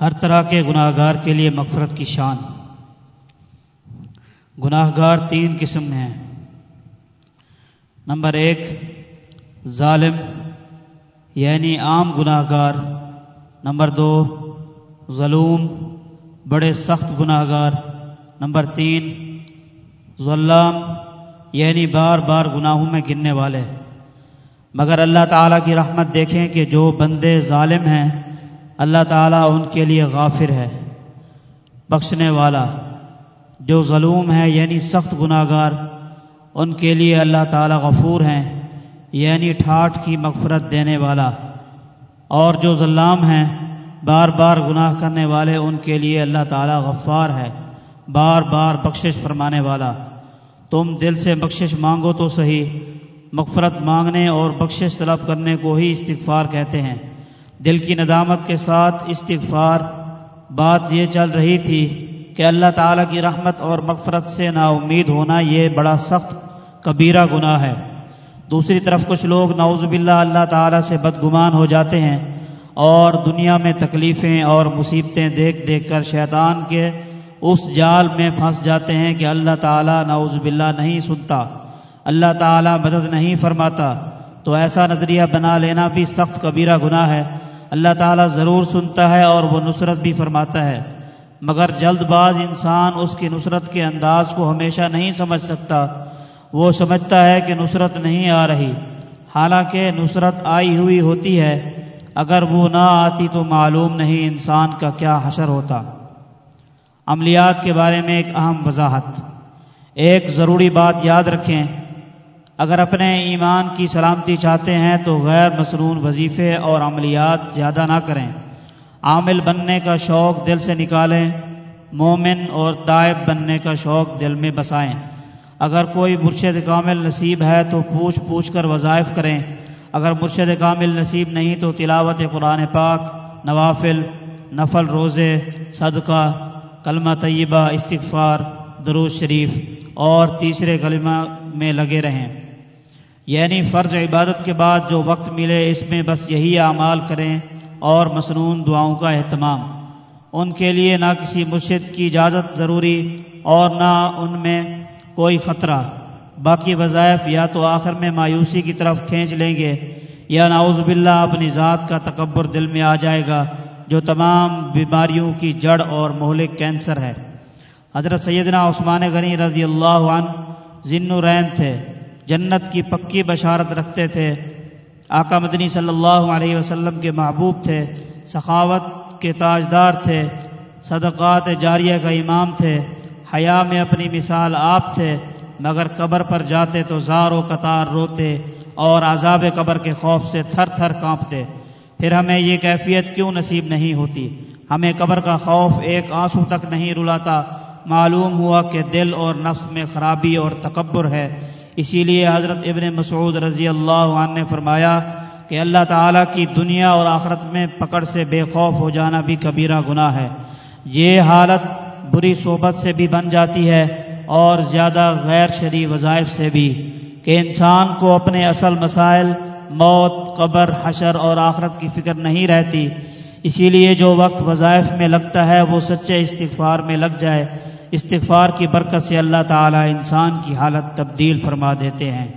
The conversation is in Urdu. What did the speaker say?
ہر طرح کے گناہ گار کے لیے مغفرت کی شان۔ گناہ گار تین قسم ہیں۔ نمبر ایک، ظالم یعنی عام گناہ گار نمبر دو، ظلوم، بڑے سخت گناہ گار نمبر تین، ظلام یعنی بار بار گناہوں میں گننے والے۔ مگر اللہ تعالیٰ کی رحمت دیکھیں کہ جو بندے ظالم ہیں اللہ تعالیٰ ان کے لیے غافر ہے، بخشنے والا۔ جو ظلوم ہے یعنی سخت گناہ گار ان کے لیے اللہ تعالیٰ غفور ہیں یعنی ٹھاٹ کی مغفرت دینے والا۔ اور جو ظلام ہیں، بار بار گناہ کرنے والے، ان کے لیے اللہ تعالیٰ غفار ہے، بار بار بخشش فرمانے والا۔ تم دل سے بخشش مانگو تو صحیح، مغفرت مانگنے اور بخشش طلب کرنے کو ہی استغفار کہتے ہیں۔ دل کی ندامت کے ساتھ استغفار۔ بات یہ چل رہی تھی کہ اللہ تعالیٰ کی رحمت اور مغفرت سے نا امید ہونا یہ بڑا سخت، کبیرہ گناہ ہے۔ دوسری طرف کچھ لوگ نعوذ باللہ اللہ تعالیٰ سے بدگمان ہو جاتے ہیں اور دنیا میں تکلیفیں اور مصیبتیں دیکھ دیکھ کر شیطان کے اس جال میں پھنس جاتے ہیں کہ اللہ تعالیٰ نعوذ باللہ نہیں سنتا۔ اللہ تعالیٰ مدد نہیں فرماتا۔ تو ایسا نظریہ بنا لینا بھی سخت، کبیرہ گناہ ہے۔ اللہ تعالیٰ ضرور سنتا ہے اور وہ نصرت بھی فرماتا ہے۔ مگر جلد باز انسان اس کی نصرت کے انداز کو ہمیشہ نہیں سمجھ سکتا۔ وہ سمجھتا ہے کہ نصرت نہیں آ رہی۔ حالانکہ نصرت آئی ہوئی ہوتی ہے۔ اگر وہ نہ آتی تو معلوم نہیں انسان کا کیا حشر ہوتا۔ عملیات کے بارے میں ایک اہم وضاحت۔ ایک ضروری بات یاد رکھیں۔ اگر اپنے ایمان کی سلامتی چاہتے ہیں تو غیر مصنون وظیفے اور عملیات زیادہ نہ کریں۔ عامل بننے کا شوق دل سے نکالیں، مومن اور طائب بننے کا شوق دل میں بسائیں۔ اگر کوئی مرشد کامل نصیب ہے تو پوچھ پوچھ کر وظائف کریں۔ اگر مرشد کامل نصیب نہیں تو تلاوت قرآن پاک، نوافل، نفل روزے، صدقہ، کلمہ طیبہ، استغفار دروز شریف اور تیسرے کلمہ میں لگے رہیں۔ یعنی فرض عبادت کے بعد جو وقت ملے اس میں بس یہی اعمال کریں اور مصنون دعاؤں کا اہتمام۔ ان کے لیے نہ کسی مرشد کی اجازت ضروری اور نہ ان میں کوئی خطرہ۔ باقی وظائف یا تو آخر میں مایوسی کی طرف کھینچ لیں گے یا نعوذ باللہ اپنی ذات کا تکبر دل میں آ جائے گا، جو تمام بیماریوں کی جڑ اور مہلک کینسر ہے۔ حضرت سیدنا عثمان غنی رضی اللہ عنہ ذن رین تھے۔ جنت کی پکی بشارت رکھتے تھے۔ آقا مدنی صلی اللہ علیہ وسلم کے محبوب تھے، سخاوت کے تاجدار تھے، صدقات جاریہ کا امام تھے، حیا میں اپنی مثال آپ تھے، مگر قبر پر جاتے تو زار و قطار روتے اور عذاب قبر کے خوف سے تھر تھر کانپتے۔ پھر ہمیں یہ کیفیت کیوں نصیب نہیں ہوتی؟ ہمیں قبر کا خوف ایک آنسو تک نہیں رلاتا۔ معلوم ہوا کہ دل اور نفس میں خرابی اور تکبر ہے۔ اسی لیے حضرت ابن مسعود رضی اللہ عنہ نے فرمایا کہ اللہ تعالیٰ کی دنیا اور آخرت میں پکڑ سے بے خوف ہو جانا بھی کبیرہ گناہ ہے۔ یہ حالت بری صحبت سے بھی بن جاتی ہے اور زیادہ غیر شرعی وظائف سے بھی کہ انسان کو اپنے اصل مسائل، موت، قبر، حشر اور آخرت کی فکر نہیں رہتی۔ اسی لیے جو وقت وظائف میں لگتا ہے وہ سچے استغفار میں لگ جائے۔ استغفار کی برکت سے اللہ تعالی انسان کی حالت تبدیل فرما دیتے ہیں۔